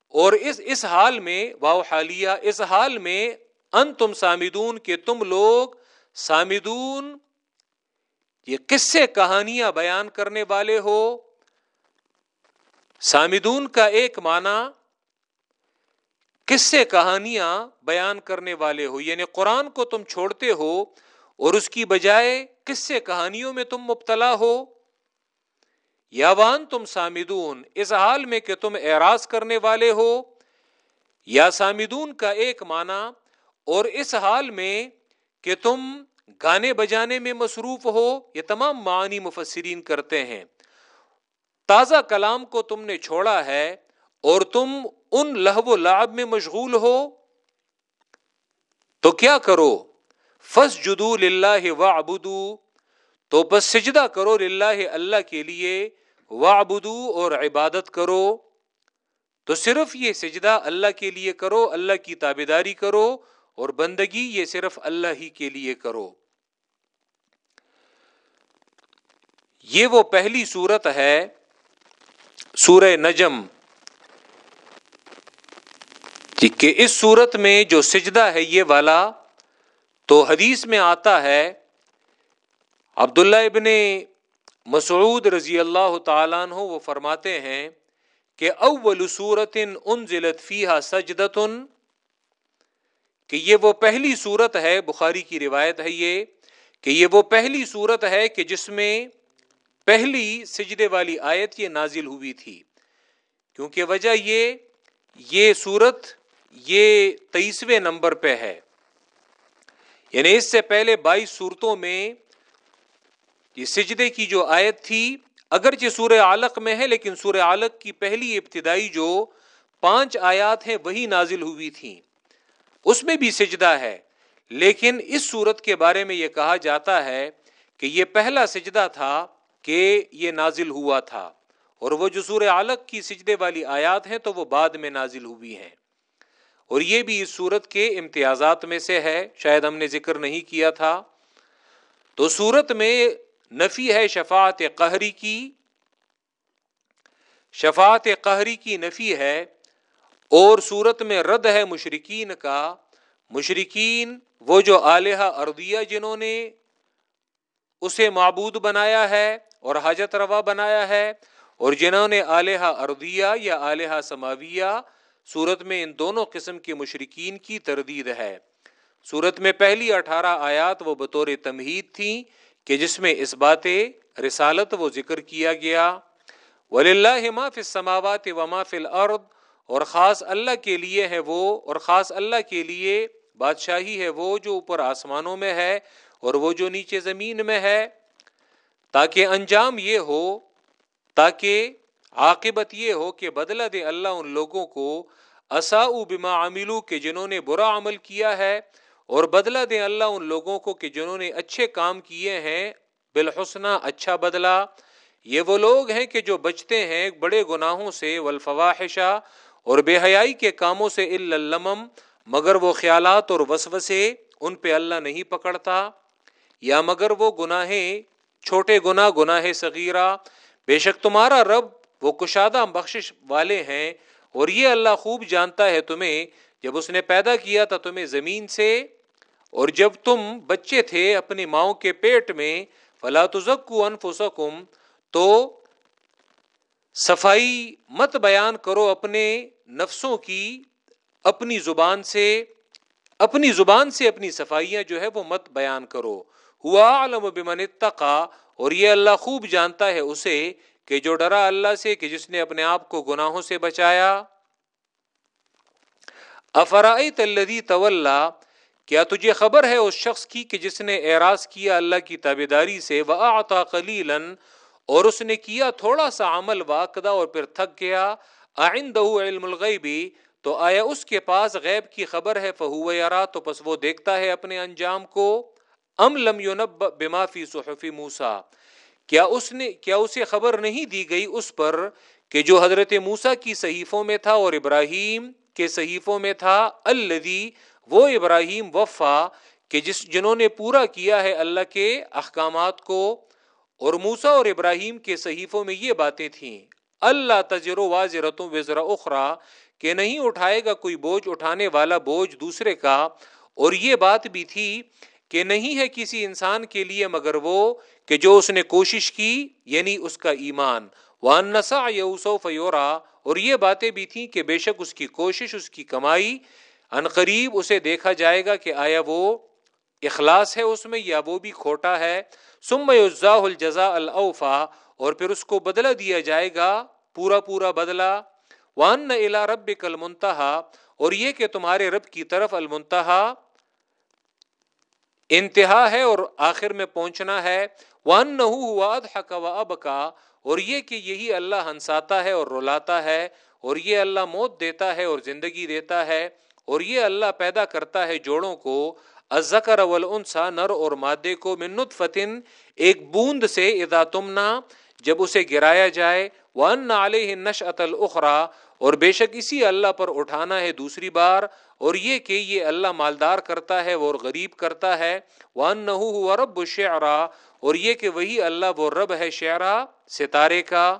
اور اس اس حال میں واؤ حالیہ، اس حال میں ان تم سامدون کہ تم لوگ سامدون۔ یہ قصے کہانیاں بیان کرنے والے ہو؟ سامدون کا ایک معنی قصے کہانیاں بیان کرنے والے ہو یعنی قرآن کو تم چھوڑتے ہو اور اس کی بجائے قصے کہانیوں میں تم مبتلا ہو۔ یاوان تم سامدون، اس حال میں کہ تم اعراض کرنے والے ہو۔ یا سامدون کا ایک معنی، اور اس حال میں کہ تم گانے بجانے میں مصروف ہو، یہ تمام معنی مفسرین کرتے ہیں۔ تازہ کلام کو تم نے چھوڑا ہے اور تم ان لہو و لعب میں مشغول ہو، تو کیا کرو؟ فس جدو للہ و تو بس سجدہ کرو للہ اللہ کے لیے وابدو اور عبادت کرو۔ تو صرف یہ سجدہ اللہ کے لیے کرو، اللہ کی تابے داری کرو، اور بندگی یہ صرف اللہ ہی کے لیے کرو۔ یہ وہ پہلی صورت ہے، سورہ نجم۔ جی، کہ اس صورت میں جو سجدہ ہے یہ والا تو حدیث میں آتا ہے، عبداللہ ابن مسعود رضی اللہ تعالیٰ عنہ وہ فرماتے ہیں کہ اول صورت ان ضلعت فیحا سجدتن، کہ یہ وہ پہلی صورت ہے، بخاری کی روایت ہے یہ، کہ یہ وہ پہلی صورت ہے کہ جس میں پہلی سجدے والی آیت یہ نازل ہوئی تھی۔ کیونکہ وجہ یہ یہ صورت یہ تیسویں نمبر پہ ہے۔ یعنی اس سے پہلے بائیس صورتوں میں یہ سجدے کی جو آیت تھی، اگرچہ سورہ عالق میں ہے، لیکن سورہ عالق کی پہلی ابتدائی جو پانچ آیات ہیں، وہی نازل ہوئی تھی اس میں بھی سجدہ ہے، لیکن اس صورت کے بارے میں یہ کہا جاتا ہے کہ یہ پہلا سجدہ تھا کہ یہ نازل ہوا تھا۔ اور وہ جو سورہ عالق کی سجدے والی آیات ہیں، تو وہ بعد میں نازل ہوئی ہیں۔ اور یہ بھی اس صورت کے امتیازات میں سے ہے، شاید ہم نے ذکر نہیں کیا تھا۔ تو صورت میں نفی ہے شفاعت قہری کی۔ شفاعت قہری کی نفی ہے اور صورت میں رد ہے مشرقین کا۔ مشرقین وہ جو آلیہ اردیا جنہوں نے اسے معبود بنایا ہے اور حاجت روا بنایا ہے اور جنہوں نے آلیہ اردیہ یا آلیہ سماویہ سورت میں ان دونوں قسم کے مشرقین کی تردید ہے۔ سورت میں پہلی اٹھارہ آیات وہ بطور تمہید تھیں کہ جس میں اس بات رسالت وہ ذکر کیا گیا۔ ولی اللہ ما فی السماوات و ما فی الارض اور خاص اللہ کے لیے ہے وہ، اور خاص اللہ کے لیے بادشاہی ہے وہ جو اوپر آسمانوں میں ہے اور وہ جو نیچے زمین میں ہے۔ تاکہ انجام یہ ہو، تاکہ عاقبت یہ ہو کہ بدلہ دے اللہ ان لوگوں کو اصا بما عملو، کہ جنہوں نے برا عمل کیا ہے، اور بدلہ دیں اللہ ان لوگوں کو کہ جنہوں نے اچھے کام کیے ہیں، بالحسنہ اچھا بدلہ۔ یہ وہ لوگ ہیں کہ جو بچتے ہیں بڑے گناہوں سے، والفواحشہ، اور بے حیائی کے کاموں سے اللمم، مگر وہ خیالات اور وسوسے ان پہ اللہ نہیں پکڑتا۔ یا مگر وہ گناہیں، چھوٹے گناہ گناہ صغیرہ۔ بے شک تمہارا رب وہ کشادہ بخشش والے ہیں اور یہ اللہ خوب جانتا ہے تمہیں، جب اس نے پیدا کیا تھا تمہیں زمین سے، اور جب تم بچے تھے اپنی ماؤں کے پیٹ میں، فلا تزکو انفسکم، تو صفائی مت بیان کرو اپنے نفسوں کی، اپنی زبان سے، اپنی زبان سے اپنی صفائیاں جو ہے وہ مت بیان کرو۔ ہوا عالم بمن اتقا، اور یہ اللہ خوب جانتا ہے اسے کہ جو ڈرا اللہ سے کہ جس نے اپنے آپ کو گناہوں سے بچایا۔ افرائی تلدی طلّہ کیا تجھے خبر ہے اس شخص کی کہ جس نے اعراض کیا اللہ کی تابے داری سے؟ وہ آتا کلیلن اور اس نے کیا تھوڑا سا عمل واقدہ اور پھر تھک گیا۔ آئند علم الغیبی تو آیا اس کے پاس غیب کی خبر ہے۔ فہو یارا تو پس وہ دیکھتا ہے اپنے انجام کو۔ ام لم یونب بما فی صحفی موسا کیا اس نے کیا اسے خبر نہیں دی گئی اس پر کہ جو حضرت موسا کی صحیفوں میں تھا اور ابراہیم کے صحیفوں میں تھا الدی وہ ابراہیم وفا کہ جس جنہوں نے پورا کیا ہے اللہ کے احکامات کو، اور موسا اور ابراہیم کے صحیفوں میں یہ باتیں تھیں۔ اللہ تجر واضح وزرا اخرا کہ نہیں اٹھائے گا کوئی بوجھ، اٹھانے والا بوجھ دوسرے کا، اور یہ بات بھی تھی کہ نہیں ہے کسی انسان کے لیے مگر وہ کہ جو اس نے کوشش کی یعنی اس کا ایمان۔ وان نسا یوسو اور یہ باتیں بھی تھیں کہ بے شک اس کی کوشش، اس کی کمائی ان قریب اسے دیکھا جائے گا کہ آیا وہ اخلاص ہے اس میں یا وہ بھی کھوٹا ہے۔ سم الجزا الاوفا اور پھر اس کو بدلہ دیا جائے گا، پورا پورا بدلہ۔ وان الا رب کل منتہا اور یہ کہ تمہارے رب کی طرف المنتہا انتہا ہے اور آخر میں پہنچنا ہے۔ وان نہ حق اب کا اور یہ کہ یہی اللہ ہنساتا ہے اور رلاتا ہے، اور یہ اللہ موت دیتا ہے اور زندگی دیتا ہے۔ اور یہ اللہ پیدا کرتا ہے جوڑوں کو۔ ازکر والانسا نر اور مادے کو۔ من نطفتن ایک بوند سے اذا تمنا، جب اسے گرایا جائے۔ وان علیہ نشأت الاخرى اور بے شک اسی اللہ پر اٹھانا ہے دوسری بار، اور یہ کہ یہ اللہ مالدار کرتا ہے اور غریب کرتا ہے، وَأَنَّهُ هُوَ رب الشعرا اور یہ کہ وہی اللہ وہ رب ہے شعرا، ستارے کا۔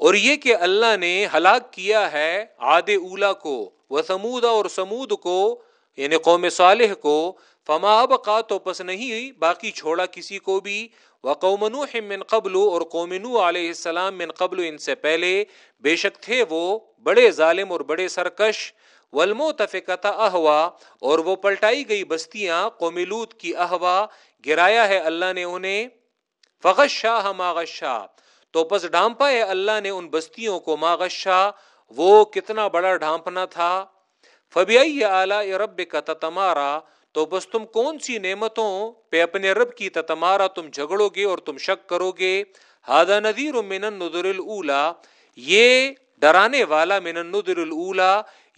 اور یہ کہ اللہ نے ہلاک کیا ہے عاد اولا کو وہ سمودا اور سمود کو یعنی قوم صالح کو، فما ابقا تو پس نہیں، باقی چھوڑا کسی کو بھی۔ وقوم نوح من قبل اور قوم نوح علیہ السلام من قبل ان سے پہلے بے شک تھے وہ بڑے ظالم اور بڑے سرکش والموتفقتا احوا اور وہ پلٹائی گئی بستیاں قوم لوط کی احوا گرایا ہے اللہ نے انہیں فغشا ما غشا تو پس ڈھانپا ہے اللہ نے ان بستیوں کو ما غشا وہ کتنا بڑا ڈھانپنا تھا۔ فبیئی اعلی رب کا تتمارا تو بس تم کون سی نعمتوں پہ اپنے رب کی تتمارا تم جھگڑو گے اور تم شک کرو گے ہادہ نذیر من النذر الاولا یہ ڈرانے والا من النذر الاولا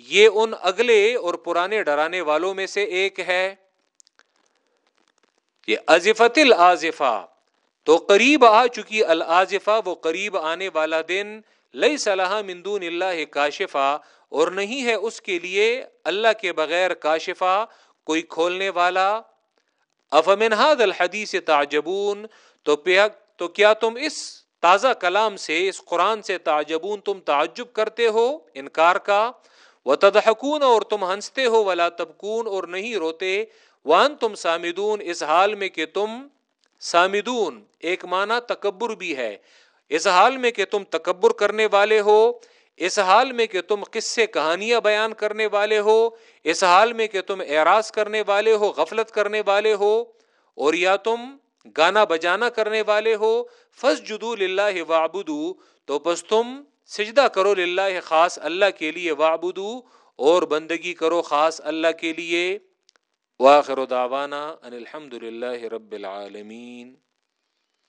یہ ان اگلے اور پرانے ڈرانے والوں میں سے ایک ہے۔ یہ ازفت الازفا تو قریب آ چکی الازفا وہ قریب آنے والا دن لئی صلاح مندون اللہ کاشفا اور نہیں ہے اس کے لیے اللہ کے بغیر کاشفا کوئی کھولنے والا؟ افمن ہاد الحدیث تعجبون؟ تو تو کیا تم اس تازہ کلام سے، اس قرآن سے تعجبون؟ تم تعجب کرتے ہو؟ انکار کا؟ وہ تدحکون اور تم ہنستے ہو، ولا تبکون اور نہیں روتے؟ وان تم سامدون، اس حال میں کہ تم سامدون، ایک معنی تکبر بھی ہے۔ اس حال میں کہ تم تکبر کرنے والے ہو اس حال میں کہ تم قصے کہانیاں بیان کرنے والے ہو، اس حال میں کہ تم اعراض کرنے والے ہو، غفلت کرنے والے ہو، اور یا تم گانا بجانا کرنے والے ہو فس جدو اللہ وابدو تو بس تم سجدہ کرو للہ خاص اللہ کے لیے وابدو اور بندگی کرو خاص اللہ کے لیے۔ واخر دعوانا ان الحمد للہ رب العالمین۔